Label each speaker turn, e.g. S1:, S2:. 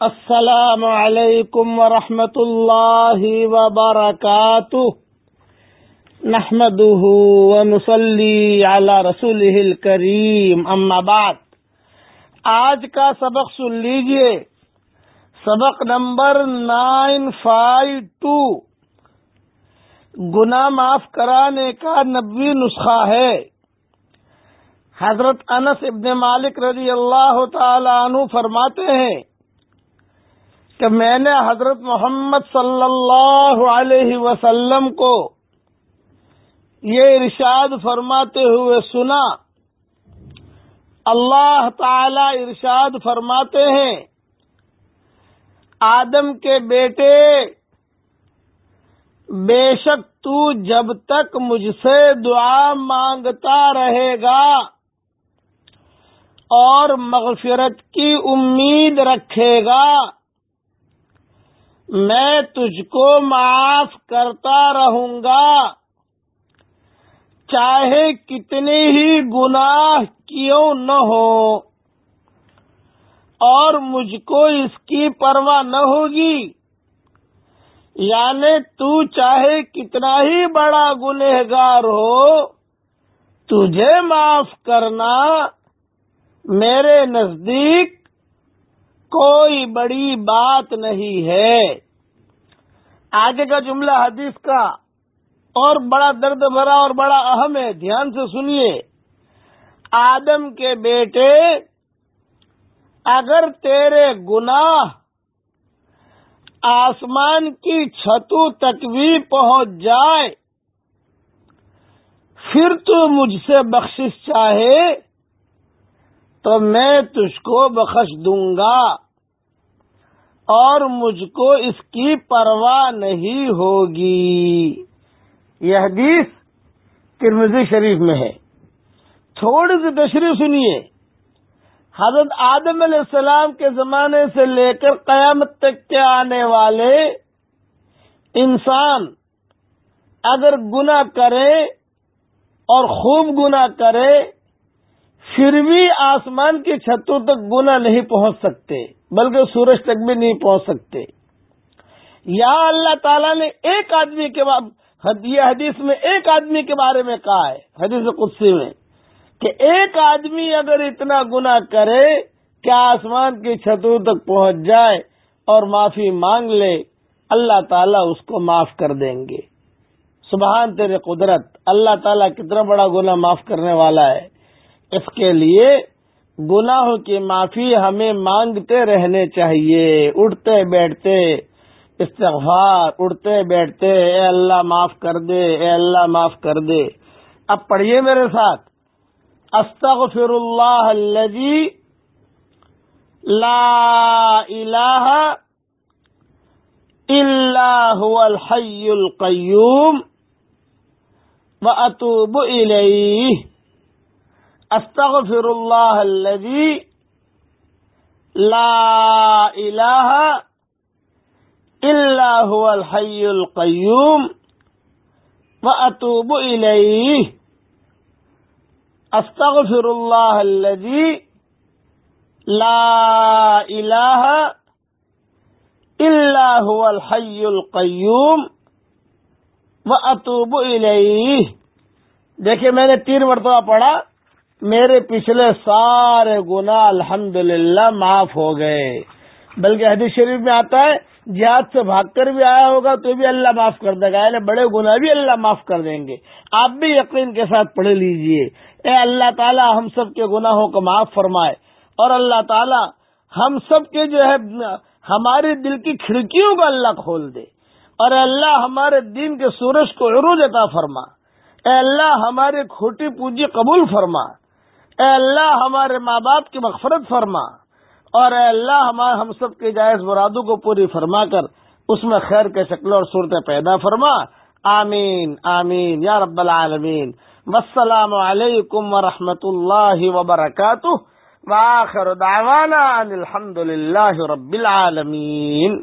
S1: السلام علیکم ورحمۃ اللہ وبرکاتہ۔ نحمده ونصلي على رسوله الكريم اما بعد۔ آج کا سبق سن لیجیے۔ سبق نمبر نائن فائیو ٹو۔ گناہ معاف کرانے کا نبوی نسخہ ہے۔ حضرت انس ابن مالک رضی اللہ تعالی عنہ فرماتے ہیں کہ میں نے حضرت محمد صلی اللہ علیہ وسلم کو یہ ارشاد فرماتے ہوئے سنا۔ اللہ تعالی ارشاد فرماتے ہیں، آدم کے بیٹے، بے شک تو جب تک مجھ سے دعا مانگتا رہے گا اور مغفرت کی امید رکھے گا۔ میں تجھ کو معاف کرتا رہوں گا۔ چاہے کتنے ہی گناہ کیوں نہ ہو، اور مجھ کو اس کی پرواہ نہ ہوگی۔ یعنی تو چاہے کتنا ہی بڑا گنہگار ہو، تجھے معاف کرنا میرے نزدیک کوئی بڑی بات نہیں ہے۔ آگے کا جملہ حدیث کا اور بڑا درد بھرا اور بڑا اہم ہے، دھیان سے سنیے۔ آدم کے بیٹے، اگر تیرے گناہ آسمان کی چھتوں تک بھی پہنچ جائے، پھر تو مجھ سے بخشش چاہے، تو میں تجھ کو بخش دوں گا۔ اور مجھ کو اس کی پرواہ نہیں ہوگی۔ یہ حدیث ترمزی شریف میں ہے۔ تھوڑی سی تشریف سنیے۔ حضرت آدم علیہ السلام کے زمانے سے لے کر قیامت تک کے آنے والے انسان اگر گنا کرے اور خوب گنا کرے، پھر بھی آسمان کی چھتوں تک گنا نہیں پہنچ سکتے۔ بلکہ سورج تک بھی نہیں پہنچ سکتے۔ یا اللہ تعالیٰ نے ایک آدمی کے یہ حدیث میں ایک آدمی کے بارے میں کہا ہے، حدیث قدسی میں، کہ ایک آدمی اگر اتنا گنا کرے کہ آسمان کی چھتوں تک پہنچ جائے اور معافی مانگ لے، اللہ تعالیٰ اس کو معاف کر دیں گے۔ سبحان تیرے قدرت، اللہ تعالیٰ کتنا بڑا گنا معاف کرنے والا ہے۔ اس کے لیے گناہوں کی معافی ہمیں مانگتے رہنے چاہیے۔ اٹھتے بیٹھتے، استغفار، اٹھتے بیٹھتے، اے اللہ معاف کر دے، اے اللہ معاف کر دے۔ اب پڑھیے میرے ساتھ۔ استغفر اللہ الذي لا الہ الا هو الحی القیوم واتوب الیہ۔ استغفر اللہ الذي لا الہ الا هو الحي القيوم واتوب اليه استغفر الله الذي لا اله الا هو الحي القيوم واتوب اليه دیکھیں میں نے تین مرتبہ پڑھا میرے پچھلے سارے گناہ الحمد معاف ہو گئے۔ بلکہ حدیث شریف میں آتا ہے، جہاد سے بھاگ کر بھی آیا ہوگا تو بھی اللہ معاف کر دے گا۔ یعنی بڑے گناہ بھی اللہ معاف کر دیں گے۔ آپ بھی یقین کے ساتھ پڑھ لیجیے۔ اے اللہ تعالی، ہم سب کے گناہوں کو معاف فرمائے۔ اور اللہ تعالی، ہم سب کے جو ہے، ہمارے دل کی کھڑکیوں کو اللہ کھول دے۔ اور اللہ، ہمارے دین کے سورج کو عروج عطا فرما۔ اے اللہ ہماری کھوٹی پوجی قبول فرما۔ اے اللہ ہمارے ماں باپ کی مغفرت فرما اور اے اللہ ہمارے ہم سب کے جائز مرادوں کو پوری فرما کر اس میں خیر کے شکل اور صورتیں پیدا فرما۔ آمین آمین، یا رب العالمین۔ والسلام علیکم ورحمۃ اللہ وبرکاتہ۔ واخر دعوانا ان الحمد للہ رب العالمین۔